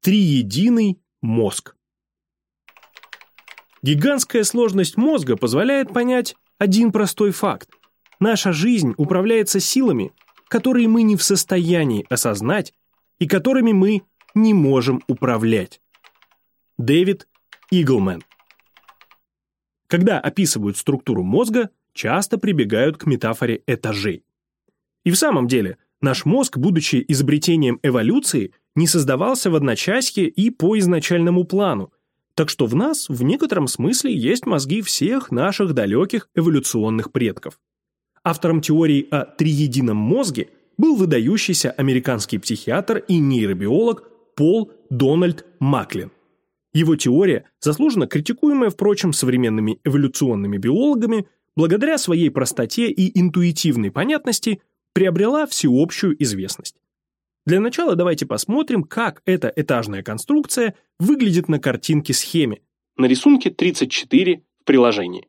триединый мозг. Гигантская сложность мозга позволяет понять один простой факт. Наша жизнь управляется силами, которые мы не в состоянии осознать и которыми мы не можем управлять. Дэвид Иглмен Когда описывают структуру мозга, часто прибегают к метафоре этажей. И в самом деле, наш мозг, будучи изобретением эволюции, не создавался в одночасье и по изначальному плану, так что в нас в некотором смысле есть мозги всех наших далеких эволюционных предков. Автором теории о триедином мозге был выдающийся американский психиатр и нейробиолог Пол Дональд Маклин. Его теория, заслуженно критикуемая, впрочем, современными эволюционными биологами, благодаря своей простоте и интуитивной понятности, приобрела всеобщую известность. Для начала давайте посмотрим, как эта этажная конструкция выглядит на картинке-схеме, на рисунке 34 в приложении.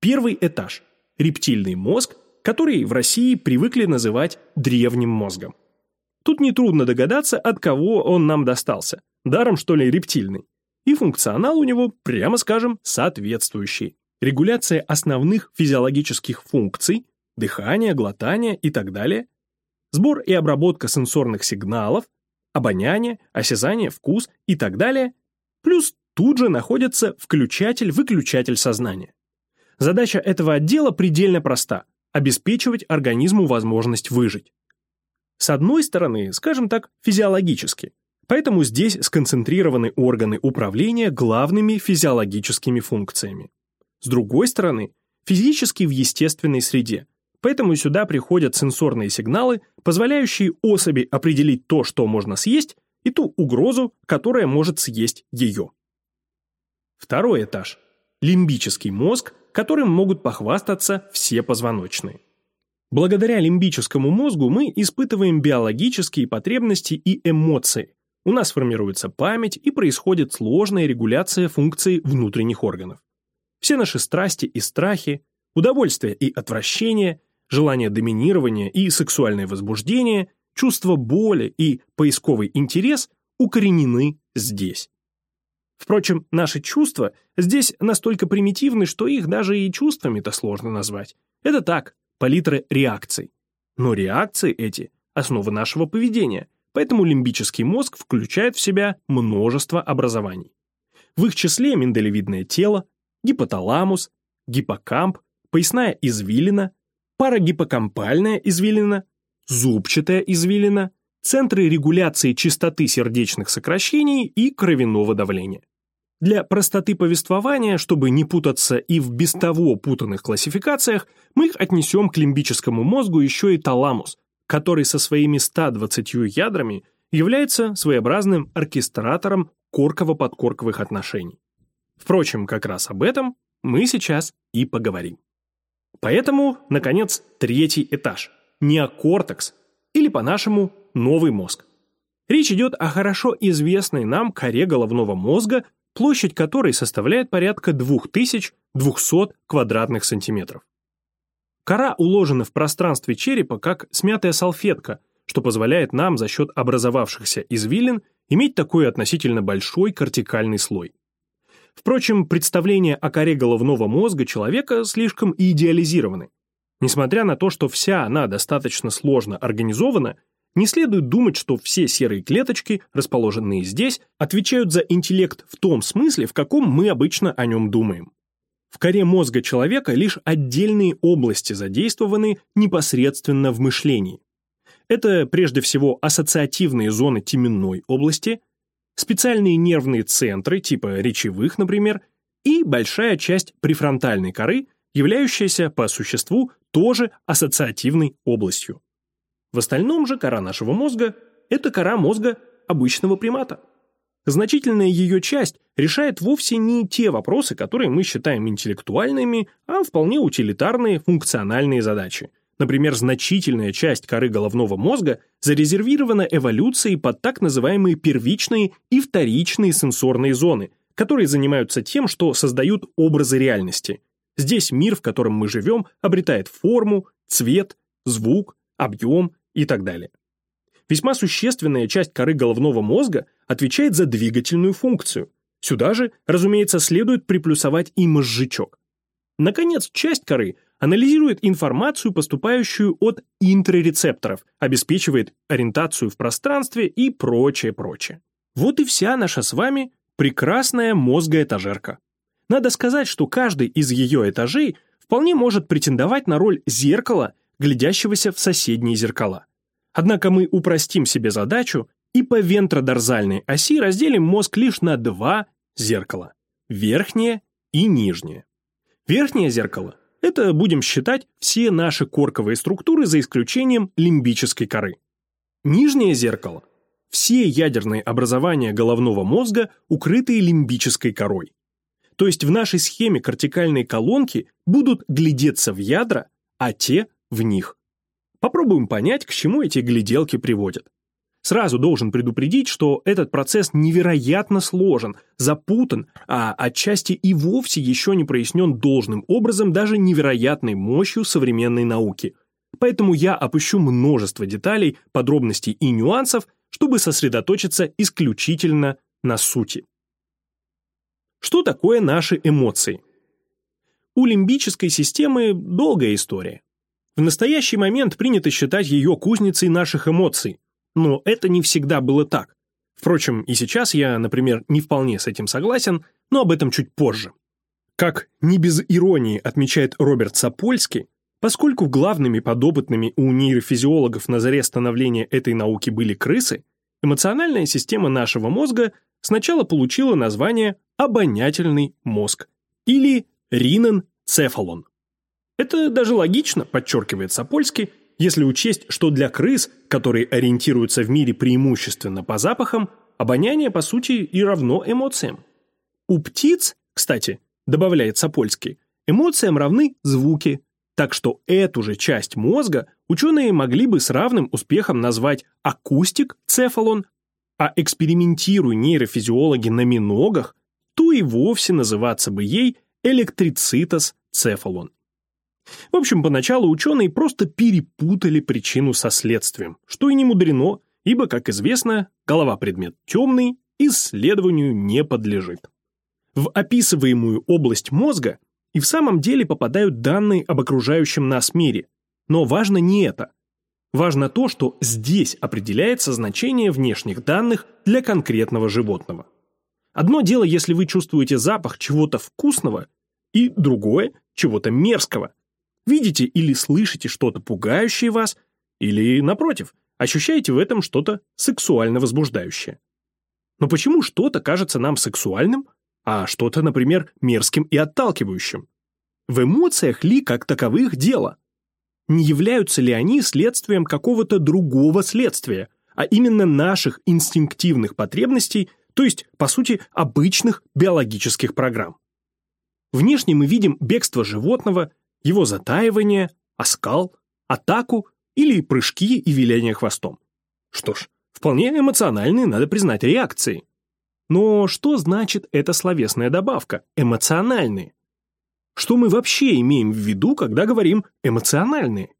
Первый этаж – рептильный мозг, который в России привыкли называть древним мозгом. Тут нетрудно догадаться, от кого он нам достался. Даром, что ли, рептильный. И функционал у него, прямо скажем, соответствующий. Регуляция основных физиологических функций, дыхание, глотание и так далее – сбор и обработка сенсорных сигналов, обоняние, осязание, вкус и так далее, плюс тут же находится включатель-выключатель сознания. Задача этого отдела предельно проста – обеспечивать организму возможность выжить. С одной стороны, скажем так, физиологически, поэтому здесь сконцентрированы органы управления главными физиологическими функциями. С другой стороны, физически в естественной среде – Поэтому сюда приходят сенсорные сигналы, позволяющие особи определить то, что можно съесть, и ту угрозу, которая может съесть ее. Второй этаж – лимбический мозг, которым могут похвастаться все позвоночные. Благодаря лимбическому мозгу мы испытываем биологические потребности и эмоции. У нас формируется память и происходит сложная регуляция функций внутренних органов. Все наши страсти и страхи, удовольствие и отвращение, желание доминирования и сексуальное возбуждение, чувство боли и поисковый интерес укоренены здесь. Впрочем, наши чувства здесь настолько примитивны, что их даже и чувствами-то сложно назвать. Это так, палитра реакций. Но реакции эти – основа нашего поведения, поэтому лимбический мозг включает в себя множество образований. В их числе миндалевидное тело, гипоталамус, гиппокамп, поясная извилина, парагиппокампальная извилина, зубчатая извилина, центры регуляции частоты сердечных сокращений и кровяного давления. Для простоты повествования, чтобы не путаться и в без того путанных классификациях, мы их отнесем к лимбическому мозгу еще и таламус, который со своими 120 ядрами является своеобразным оркестратором корково-подкорковых отношений. Впрочем, как раз об этом мы сейчас и поговорим. Поэтому, наконец, третий этаж – неокортекс, или по-нашему новый мозг. Речь идет о хорошо известной нам коре головного мозга, площадь которой составляет порядка 2200 квадратных сантиметров. Кора уложена в пространстве черепа как смятая салфетка, что позволяет нам за счет образовавшихся извилин иметь такой относительно большой кортикальный слой. Впрочем, представления о коре головного мозга человека слишком идеализированы. Несмотря на то, что вся она достаточно сложно организована, не следует думать, что все серые клеточки, расположенные здесь, отвечают за интеллект в том смысле, в каком мы обычно о нем думаем. В коре мозга человека лишь отдельные области задействованы непосредственно в мышлении. Это прежде всего ассоциативные зоны теменной области, специальные нервные центры, типа речевых, например, и большая часть префронтальной коры, являющаяся по существу тоже ассоциативной областью. В остальном же кора нашего мозга – это кора мозга обычного примата. Значительная ее часть решает вовсе не те вопросы, которые мы считаем интеллектуальными, а вполне утилитарные функциональные задачи, Например, значительная часть коры головного мозга зарезервирована эволюцией под так называемые первичные и вторичные сенсорные зоны, которые занимаются тем, что создают образы реальности. Здесь мир, в котором мы живем, обретает форму, цвет, звук, объем и так далее. Весьма существенная часть коры головного мозга отвечает за двигательную функцию. Сюда же, разумеется, следует приплюсовать и мозжечок. Наконец, часть коры анализирует информацию, поступающую от интрарецепторов, обеспечивает ориентацию в пространстве и прочее, прочее. Вот и вся наша с вами прекрасная мозгоэтажерка. Надо сказать, что каждый из ее этажей вполне может претендовать на роль зеркала, глядящегося в соседние зеркала. Однако мы упростим себе задачу и по вентродорзальной оси разделим мозг лишь на два зеркала – верхнее и нижнее. Верхнее зеркало – это, будем считать, все наши корковые структуры за исключением лимбической коры. Нижнее зеркало – все ядерные образования головного мозга, укрытые лимбической корой. То есть в нашей схеме кортикальные колонки будут глядеться в ядра, а те – в них. Попробуем понять, к чему эти гляделки приводят. Сразу должен предупредить, что этот процесс невероятно сложен, запутан, а отчасти и вовсе еще не прояснен должным образом даже невероятной мощью современной науки. Поэтому я опущу множество деталей, подробностей и нюансов, чтобы сосредоточиться исключительно на сути. Что такое наши эмоции? У лимбической системы долгая история. В настоящий момент принято считать ее кузницей наших эмоций, но это не всегда было так. Впрочем, и сейчас я, например, не вполне с этим согласен, но об этом чуть позже. Как не без иронии отмечает Роберт Сапольский, поскольку главными подопытными у нейрофизиологов на заре становления этой науки были крысы, эмоциональная система нашего мозга сначала получила название обонятельный мозг или риненцефалон. Это даже логично, подчеркивает Сапольский, если учесть, что для крыс, которые ориентируются в мире преимущественно по запахам, обоняние, по сути, и равно эмоциям. У птиц, кстати, добавляет Сапольский, эмоциям равны звуки, так что эту же часть мозга ученые могли бы с равным успехом назвать акустик-цефалон, а экспериментируя нейрофизиологи на миногах, то и вовсе называться бы ей электрицитос-цефалон. В общем, поначалу ученые просто перепутали причину со следствием, что и не мудрено, ибо, как известно, голова предмет темный, исследованию не подлежит. В описываемую область мозга и в самом деле попадают данные об окружающем нас мире. Но важно не это. Важно то, что здесь определяется значение внешних данных для конкретного животного. Одно дело, если вы чувствуете запах чего-то вкусного, и другое – чего-то мерзкого. Видите или слышите что-то пугающее вас, или, напротив, ощущаете в этом что-то сексуально возбуждающее. Но почему что-то кажется нам сексуальным, а что-то, например, мерзким и отталкивающим? В эмоциях ли как таковых дело? Не являются ли они следствием какого-то другого следствия, а именно наших инстинктивных потребностей, то есть, по сути, обычных биологических программ? Внешне мы видим бегство животного, его затаивание, оскал, атаку или прыжки и виляние хвостом. Что ж, вполне эмоциональные, надо признать, реакции. Но что значит эта словесная добавка «эмоциональные»? Что мы вообще имеем в виду, когда говорим «эмоциональные»?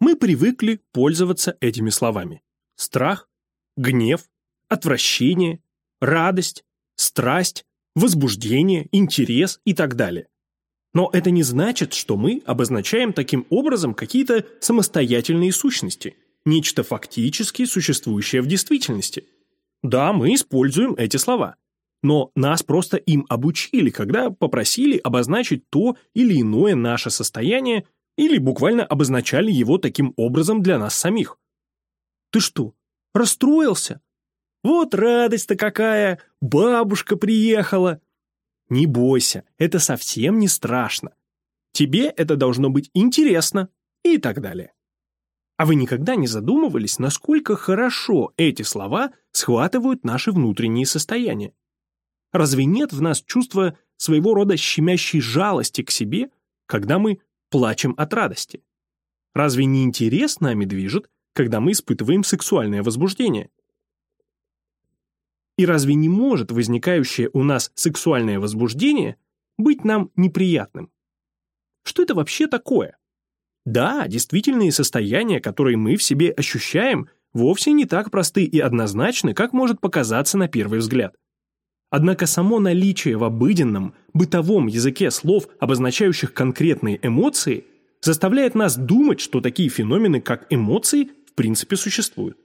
Мы привыкли пользоваться этими словами. Страх, гнев, отвращение, радость, страсть, возбуждение, интерес и так далее. Но это не значит, что мы обозначаем таким образом какие-то самостоятельные сущности, нечто фактически существующее в действительности. Да, мы используем эти слова, но нас просто им обучили, когда попросили обозначить то или иное наше состояние или буквально обозначали его таким образом для нас самих. Ты что, расстроился? Вот радость-то какая, бабушка приехала. Не бойся, это совсем не страшно. Тебе это должно быть интересно и так далее. А вы никогда не задумывались, насколько хорошо эти слова схватывают наши внутренние состояния? Разве нет в нас чувства своего рода щемящей жалости к себе, когда мы плачем от радости? Разве не интерес нами движет, когда мы испытываем сексуальное возбуждение? И разве не может возникающее у нас сексуальное возбуждение быть нам неприятным? Что это вообще такое? Да, действительные состояния, которые мы в себе ощущаем, вовсе не так просты и однозначны, как может показаться на первый взгляд. Однако само наличие в обыденном, бытовом языке слов, обозначающих конкретные эмоции, заставляет нас думать, что такие феномены, как эмоции, в принципе существуют.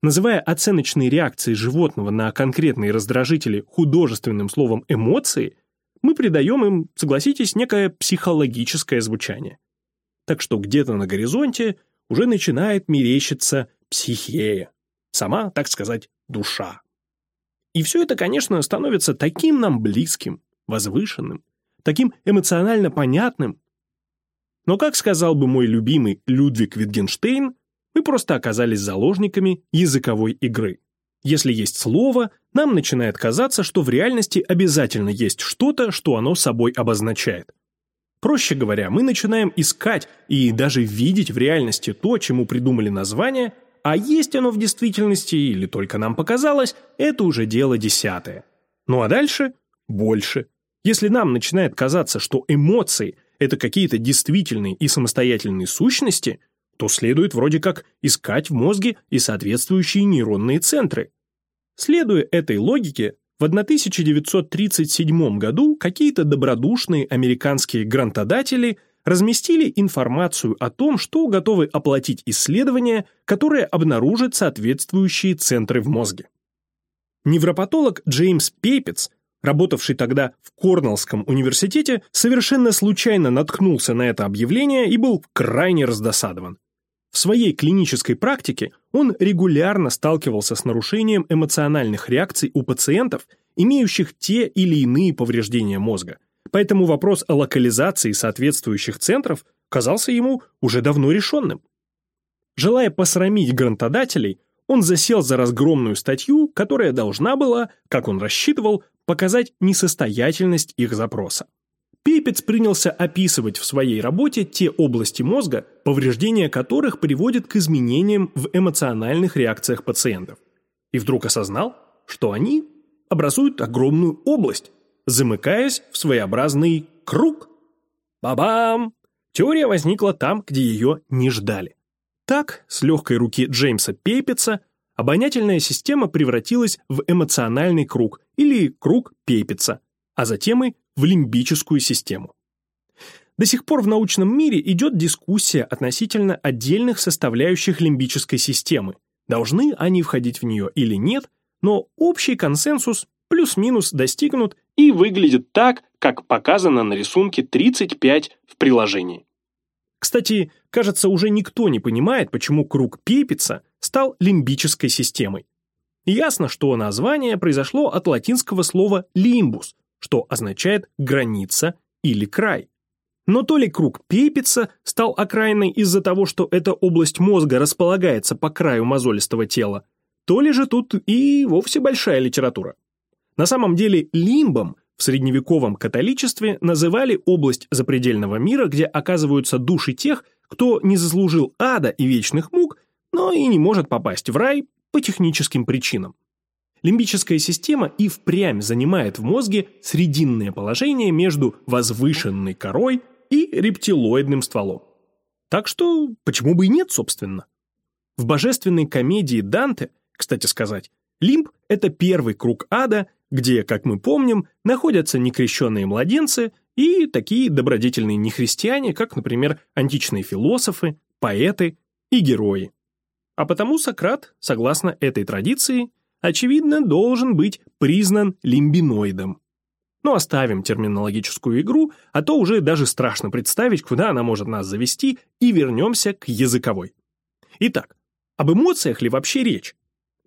Называя оценочные реакции животного на конкретные раздражители художественным словом «эмоции», мы придаем им, согласитесь, некое психологическое звучание. Так что где-то на горизонте уже начинает мерещиться психея, сама, так сказать, душа. И все это, конечно, становится таким нам близким, возвышенным, таким эмоционально понятным. Но, как сказал бы мой любимый Людвиг Витгенштейн, мы просто оказались заложниками языковой игры. Если есть слово, нам начинает казаться, что в реальности обязательно есть что-то, что оно собой обозначает. Проще говоря, мы начинаем искать и даже видеть в реальности то, чему придумали название, а есть оно в действительности или только нам показалось, это уже дело десятое. Ну а дальше – больше. Если нам начинает казаться, что эмоции – это какие-то действительные и самостоятельные сущности, то следует вроде как искать в мозге и соответствующие нейронные центры. Следуя этой логике, в 1937 году какие-то добродушные американские грантодатели разместили информацию о том, что готовы оплатить исследование, которое обнаружит соответствующие центры в мозге. Невропатолог Джеймс Пейпец, работавший тогда в Корнеллском университете, совершенно случайно наткнулся на это объявление и был крайне раздосадован. В своей клинической практике он регулярно сталкивался с нарушением эмоциональных реакций у пациентов, имеющих те или иные повреждения мозга. Поэтому вопрос о локализации соответствующих центров казался ему уже давно решенным. Желая посрамить грантодателей, он засел за разгромную статью, которая должна была, как он рассчитывал, показать несостоятельность их запроса. Пейпец принялся описывать в своей работе те области мозга, повреждения которых приводят к изменениям в эмоциональных реакциях пациентов. И вдруг осознал, что они образуют огромную область, замыкаясь в своеобразный круг. Бабам! Теория возникла там, где ее не ждали. Так, с легкой руки Джеймса Пейпеца, обонятельная система превратилась в эмоциональный круг или круг Пейпеца, а затем и в лимбическую систему. До сих пор в научном мире идет дискуссия относительно отдельных составляющих лимбической системы, должны они входить в нее или нет, но общий консенсус плюс-минус достигнут и выглядит так, как показано на рисунке 35 в приложении. Кстати, кажется, уже никто не понимает, почему круг Пейпица стал лимбической системой. Ясно, что название произошло от латинского слова «лимбус», что означает «граница» или «край». Но то ли круг Пейпица стал окраиной из-за того, что эта область мозга располагается по краю мозолистого тела, то ли же тут и вовсе большая литература. На самом деле лимбом в средневековом католичестве называли область запредельного мира, где оказываются души тех, кто не заслужил ада и вечных мук, но и не может попасть в рай по техническим причинам. Лимбическая система и впрямь занимает в мозге срединное положение между возвышенной корой и рептилоидным стволом. Так что почему бы и нет, собственно? В божественной комедии Данте, кстати сказать, лимб – это первый круг ада, где, как мы помним, находятся некрещенные младенцы и такие добродетельные нехристиане, как, например, античные философы, поэты и герои. А потому Сократ, согласно этой традиции, очевидно, должен быть признан лимбиноидом. Но оставим терминологическую игру, а то уже даже страшно представить, куда она может нас завести, и вернемся к языковой. Итак, об эмоциях ли вообще речь?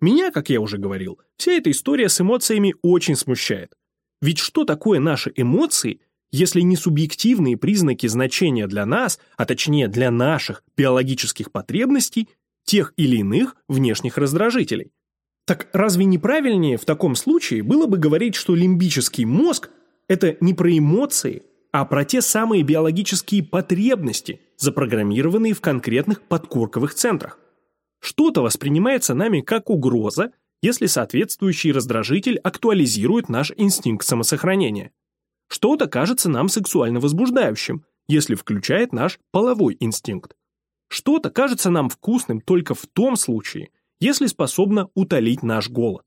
Меня, как я уже говорил, вся эта история с эмоциями очень смущает. Ведь что такое наши эмоции, если не субъективные признаки значения для нас, а точнее для наших биологических потребностей, тех или иных внешних раздражителей? Так разве не правильнее в таком случае было бы говорить, что лимбический мозг – это не про эмоции, а про те самые биологические потребности, запрограммированные в конкретных подкорковых центрах? Что-то воспринимается нами как угроза, если соответствующий раздражитель актуализирует наш инстинкт самосохранения. Что-то кажется нам сексуально возбуждающим, если включает наш половой инстинкт. Что-то кажется нам вкусным только в том случае, если способно утолить наш голод.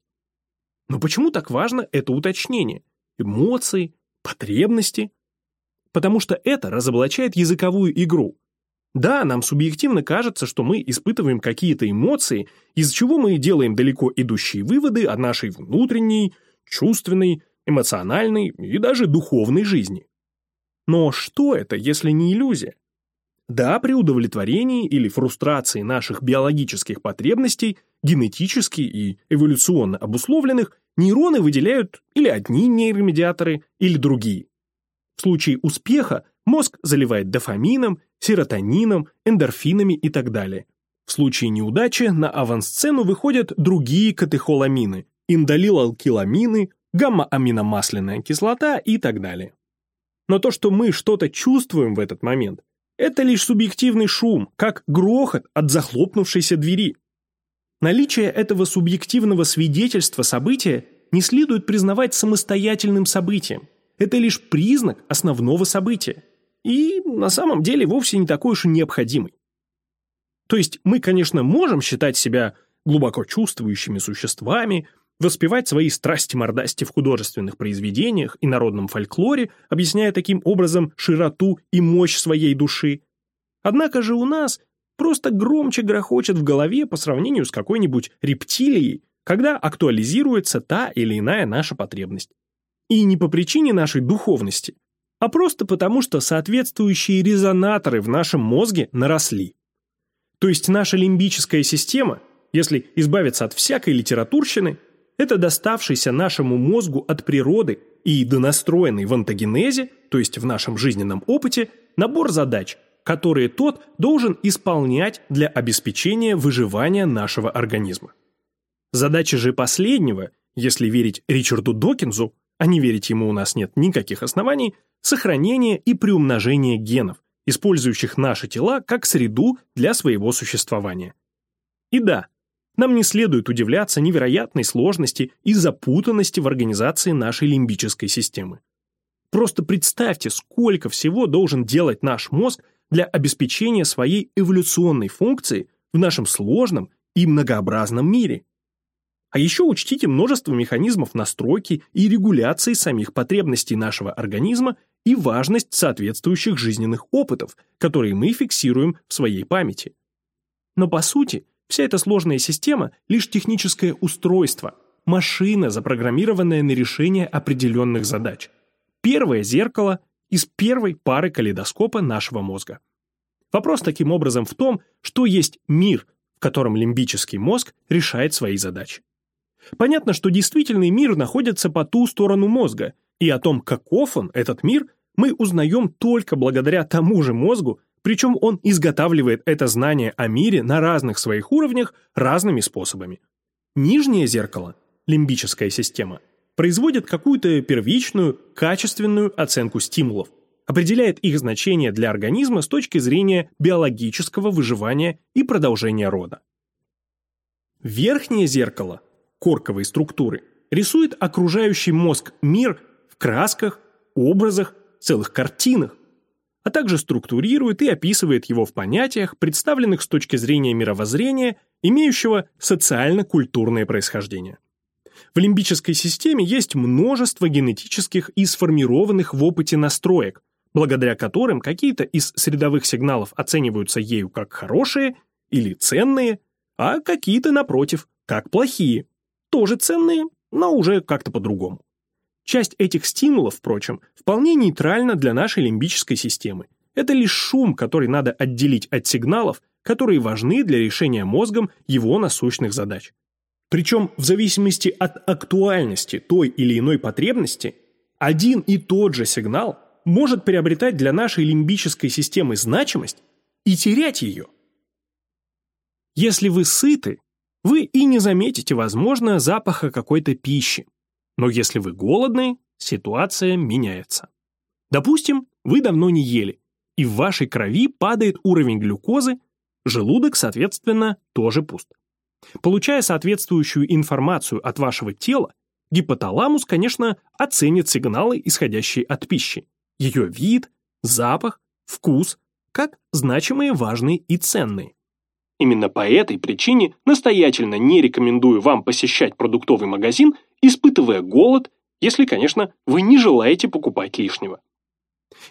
Но почему так важно это уточнение? Эмоции, потребности? Потому что это разоблачает языковую игру. Да, нам субъективно кажется, что мы испытываем какие-то эмоции, из чего мы делаем далеко идущие выводы о нашей внутренней, чувственной, эмоциональной и даже духовной жизни. Но что это, если не иллюзия? Да, при удовлетворении или фрустрации наших биологических потребностей, генетически и эволюционно обусловленных, нейроны выделяют или одни нейромедиаторы, или другие. В случае успеха мозг заливает дофамином, серотонином, эндорфинами и так далее. В случае неудачи на авансцену выходят другие катехоламины, индолилалкиламины, гамма-аминомасляная кислота и так далее. Но то, что мы что-то чувствуем в этот момент, это лишь субъективный шум, как грохот от захлопнувшейся двери. Наличие этого субъективного свидетельства события не следует признавать самостоятельным событием. Это лишь признак основного события. И на самом деле вовсе не такой уж и необходимый. То есть мы, конечно, можем считать себя глубоко чувствующими существами, воспевать свои страсти-мордасти в художественных произведениях и народном фольклоре, объясняя таким образом широту и мощь своей души. Однако же у нас просто громче грохочет в голове по сравнению с какой-нибудь рептилией, когда актуализируется та или иная наша потребность. И не по причине нашей духовности, а просто потому, что соответствующие резонаторы в нашем мозге наросли. То есть наша лимбическая система, если избавиться от всякой литературщины, это доставшийся нашему мозгу от природы и донастроенный в антогенезе, то есть в нашем жизненном опыте, набор задач, которые тот должен исполнять для обеспечения выживания нашего организма. Задача же последнего, если верить Ричарду Докинзу, а не верить ему у нас нет никаких оснований, сохранение и приумножение генов, использующих наши тела как среду для своего существования. И да, нам не следует удивляться невероятной сложности и запутанности в организации нашей лимбической системы. Просто представьте, сколько всего должен делать наш мозг для обеспечения своей эволюционной функции в нашем сложном и многообразном мире. А еще учтите множество механизмов настройки и регуляции самих потребностей нашего организма и важность соответствующих жизненных опытов, которые мы фиксируем в своей памяти. Но по сути, Вся эта сложная система – лишь техническое устройство, машина, запрограммированная на решение определенных задач. Первое зеркало из первой пары калейдоскопа нашего мозга. Вопрос таким образом в том, что есть мир, в котором лимбический мозг решает свои задачи. Понятно, что действительный мир находится по ту сторону мозга, и о том, каков он, этот мир, мы узнаем только благодаря тому же мозгу, причем он изготавливает это знание о мире на разных своих уровнях разными способами. Нижнее зеркало, лимбическая система, производит какую-то первичную, качественную оценку стимулов, определяет их значение для организма с точки зрения биологического выживания и продолжения рода. Верхнее зеркало, корковой структуры, рисует окружающий мозг мир в красках, образах, целых картинах, а также структурирует и описывает его в понятиях, представленных с точки зрения мировоззрения, имеющего социально-культурное происхождение. В лимбической системе есть множество генетических и сформированных в опыте настроек, благодаря которым какие-то из средовых сигналов оцениваются ею как хорошие или ценные, а какие-то, напротив, как плохие, тоже ценные, но уже как-то по-другому. Часть этих стимулов, впрочем, вполне нейтральна для нашей лимбической системы. Это лишь шум, который надо отделить от сигналов, которые важны для решения мозгом его насущных задач. Причем в зависимости от актуальности той или иной потребности, один и тот же сигнал может приобретать для нашей лимбической системы значимость и терять ее. Если вы сыты, вы и не заметите, возможно, запаха какой-то пищи. Но если вы голодны, ситуация меняется. Допустим, вы давно не ели, и в вашей крови падает уровень глюкозы, желудок, соответственно, тоже пуст. Получая соответствующую информацию от вашего тела, гипоталамус, конечно, оценит сигналы, исходящие от пищи. Ее вид, запах, вкус, как значимые, важные и ценные. Именно по этой причине настоятельно не рекомендую вам посещать продуктовый магазин, испытывая голод, если, конечно, вы не желаете покупать лишнего.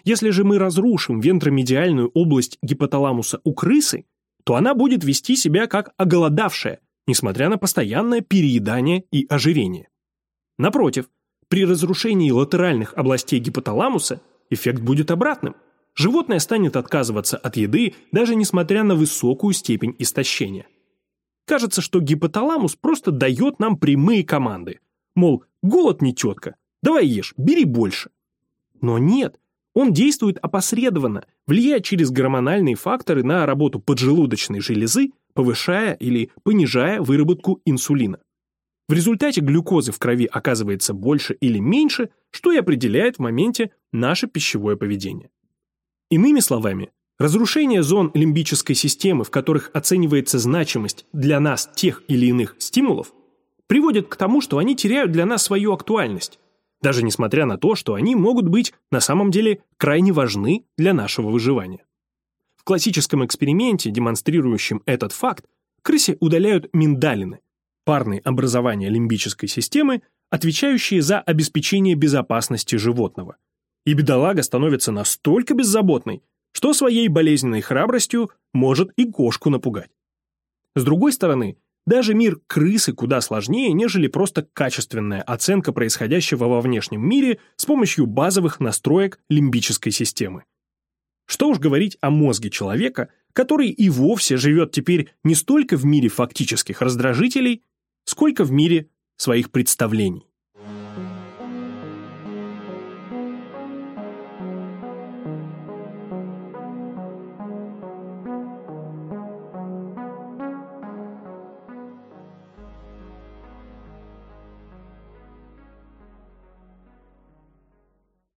Если же мы разрушим вентромедиальную область гипоталамуса у крысы, то она будет вести себя как оголодавшая, несмотря на постоянное переедание и ожирение. Напротив, при разрушении латеральных областей гипоталамуса эффект будет обратным. Животное станет отказываться от еды, даже несмотря на высокую степень истощения. Кажется, что гипоталамус просто дает нам прямые команды. Мол, голод не тетка, давай ешь, бери больше. Но нет, он действует опосредованно, влияя через гормональные факторы на работу поджелудочной железы, повышая или понижая выработку инсулина. В результате глюкозы в крови оказывается больше или меньше, что и определяет в моменте наше пищевое поведение. Иными словами, разрушение зон лимбической системы, в которых оценивается значимость для нас тех или иных стимулов, приводит к тому, что они теряют для нас свою актуальность, даже несмотря на то, что они могут быть на самом деле крайне важны для нашего выживания. В классическом эксперименте, демонстрирующем этот факт, крысе удаляют миндалины, парные образования лимбической системы, отвечающие за обеспечение безопасности животного. И бедолага становится настолько беззаботной, что своей болезненной храбростью может и кошку напугать. С другой стороны, даже мир крысы куда сложнее, нежели просто качественная оценка происходящего во внешнем мире с помощью базовых настроек лимбической системы. Что уж говорить о мозге человека, который и вовсе живет теперь не столько в мире фактических раздражителей, сколько в мире своих представлений.